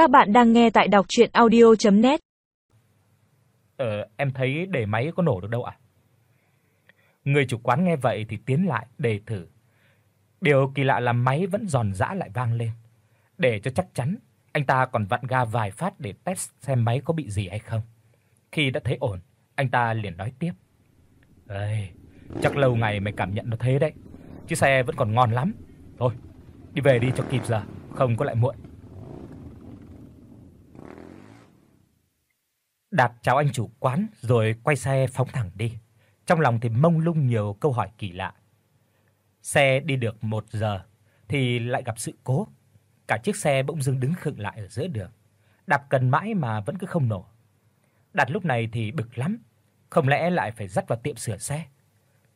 Các bạn đang nghe tại đọc audio net Ờ, em thấy để máy có nổ được đâu ạ? Người chủ quán nghe vậy thì tiến lại để thử. Điều kỳ lạ là máy vẫn giòn giã lại vang lên. Để cho chắc chắn, anh ta còn vặn ga vài phát để test xem máy có bị gì hay không. Khi đã thấy ổn, anh ta liền nói tiếp. "Ê, chắc lâu ngày mày cảm nhận nó thế đấy. Chiếc xe vẫn còn ngon lắm. Thôi, đi về đi cho kịp giờ, không có lại muộn." Đạp chào anh chủ quán rồi quay xe phóng thẳng đi. Trong lòng thì mông lung nhiều câu hỏi kỳ lạ. Xe đi được 1 giờ thì lại gặp sự cố. Cả chiếc xe bỗng dưng đứng khựng lại ở giữa đường. Đạp cần mãi mà vẫn cứ không nổ. Đạt lúc này thì bực lắm, không lẽ lại phải dắt vào tiệm sửa xe.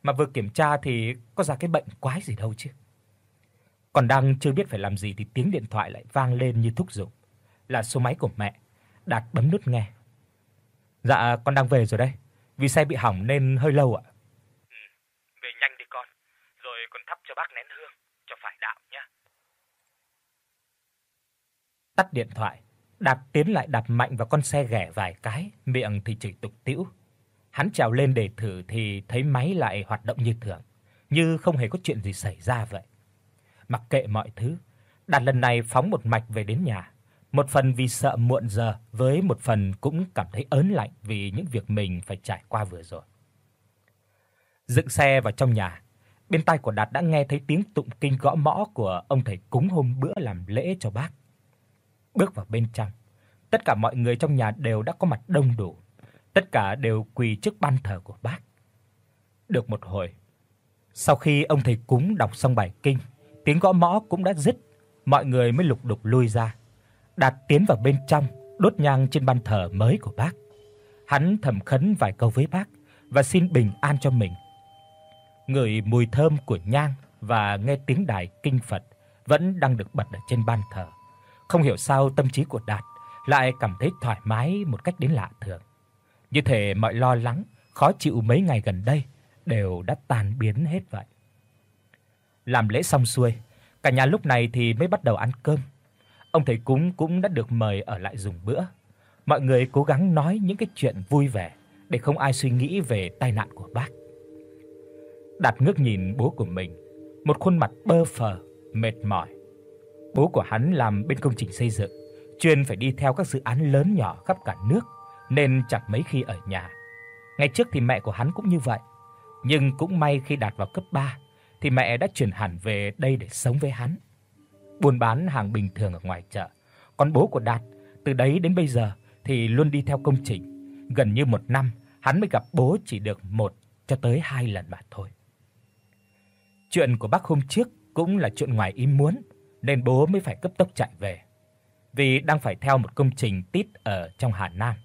Mà vừa kiểm tra thì có ra cái bệnh quái gì đâu chứ. Còn đang chưa biết phải làm gì thì tiếng điện thoại lại vang lên như thúc giục. Là số máy của mẹ. Đạt bấm nút nghe. Dạ con đang về rồi đây. Vì xe bị hỏng nên hơi lâu ạ. Ừ, về nhanh đi con, rồi con thắp cho bác nén hương cho phải đạo nhé. Tắt điện thoại, Đạt tiến lại đạp mạnh vào con xe ghẻ vài cái, miệng thì chửi tục tĩu. Hắn trèo lên để thử thì thấy máy lại hoạt động như thường, như không hề có chuyện gì xảy ra vậy. Mặc kệ mọi thứ, Đạt lần này phóng một mạch về đến nhà một phần vì sợ muộn giờ, với một phần cũng cảm thấy ớn lạnh vì những việc mình phải trải qua vừa rồi. Dựng xe vào trong nhà, bên tai của Đạt đã nghe thấy tiếng tụng kinh gõ mõ của ông thầy cúng hôm bữa làm lễ cho bác. Bước vào bên trong, tất cả mọi người trong nhà đều đã có mặt đông đủ, tất cả đều quỳ trước ban thờ của bác. Được một hồi, sau khi ông thầy cúng đọc xong bài kinh, tiếng gõ mõ cũng đã dứt, mọi người mới lục đục lui ra Đạt tiến vào bên trong, đốt nhang trên ban thờ mới của bác. Hắn thầm khấn vài câu với bác và xin bình an cho mình. Ngửi mùi thơm của nhang và nghe tiếng đài kinh Phật vẫn đang được bật ở trên ban thờ. Không hiểu sao tâm trí của Đạt lại cảm thấy thoải mái một cách đến lạ thường. Như thể mọi lo lắng, khó chịu mấy ngày gần đây đều đã tan biến hết vậy. Làm lễ xong xuôi, cả nhà lúc này thì mới bắt đầu ăn cơm. Ông thầy cúng cũng đã được mời ở lại dùng bữa. Mọi người cố gắng nói những cái chuyện vui vẻ để không ai suy nghĩ về tai nạn của bác. Đạt ngước nhìn bố của mình, một khuôn mặt bơ phờ, mệt mỏi. Bố của hắn làm bên công trình xây dựng, chuyên phải đi theo các dự án lớn nhỏ khắp cả nước nên chẳng mấy khi ở nhà. Ngày trước thì mẹ của hắn cũng như vậy, nhưng cũng may khi đạt vào cấp 3 thì mẹ đã chuyển hẳn về đây để sống với hắn buôn bán hàng bình thường ở ngoài chợ. Còn bố của Đạt, từ đấy đến bây giờ thì luôn đi theo công trình. Gần như một năm, hắn mới gặp bố chỉ được một cho tới hai lần mà thôi. Chuyện của bác hôm trước cũng là chuyện ngoài ý muốn, nên bố mới phải cấp tốc chạy về. Vì đang phải theo một công trình tít ở trong Hà Nam.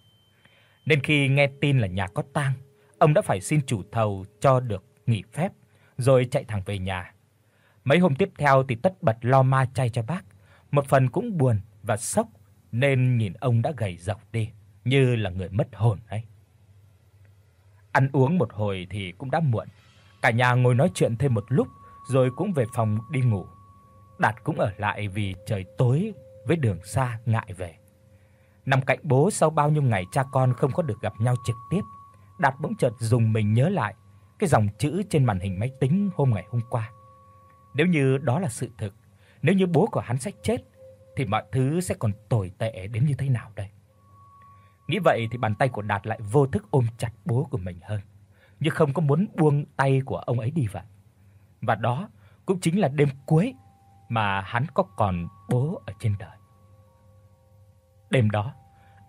Nên khi nghe tin là nhà có tang, ông đã phải xin chủ thầu cho được nghỉ phép rồi chạy thẳng về nhà. Mấy hôm tiếp theo thì tất bật lo ma chay cho bác, một phần cũng buồn và sốc nên nhìn ông đã gầy rộc đi, như là người mất hồn ấy. Ăn uống một hồi thì cũng đã muộn. Cả nhà ngồi nói chuyện thêm một lúc rồi cũng về phòng đi ngủ. Đạt cũng ở lại vì trời tối với đường xa ngại về. Nằm cạnh bố sau bao nhiêu ngày cha con không có được gặp nhau trực tiếp, Đạt bỗng chợt dùng mình nhớ lại cái dòng chữ trên màn hình máy tính hôm ngày hôm qua. Nếu như đó là sự thực, nếu như bố của hắn sẽ chết thì mọi thứ sẽ còn tồi tệ đến như thế nào đây? Nghĩ vậy thì bàn tay của Đạt lại vô thức ôm chặt bố của mình hơn, như không có muốn buông tay của ông ấy đi vậy. Và đó cũng chính là đêm cuối mà hắn có còn bố ở trên đời. Đêm đó,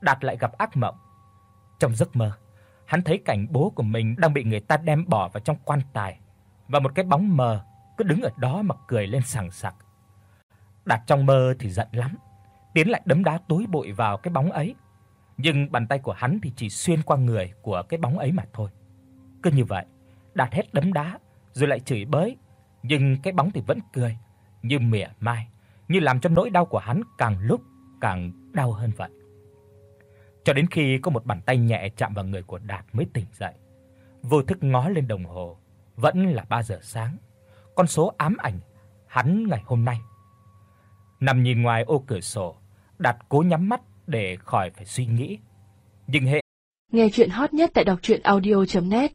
Đạt lại gặp ác mộng. Trong giấc mơ, hắn thấy cảnh bố của mình đang bị người ta đem bỏ vào trong quan tài và một cái bóng mờ cứ đứng ở đó mà cười lên sảng sặc. Đạt trong mơ thì giận lắm, tiến lại đấm đá tối bội vào cái bóng ấy, nhưng bàn tay của hắn thì chỉ xuyên qua người của cái bóng ấy mà thôi. Cứ như vậy, Đạt hết đấm đá rồi lại chửi bới, nhưng cái bóng thì vẫn cười như mỉa mai, như làm cho nỗi đau của hắn càng lúc càng đau hơn vậy. Cho đến khi có một bàn tay nhẹ chạm vào người của Đạt mới tỉnh dậy. Vô thức ngó lên đồng hồ, vẫn là 3 giờ sáng con số ám ảnh hắn ngày hôm nay. Nằm nhìn ngoài ô cửa sổ, đặt cố nhắm mắt để khỏi phải suy nghĩ. Nhưng hệ Nghe truyện hot nhất tại doctruyenaudio.net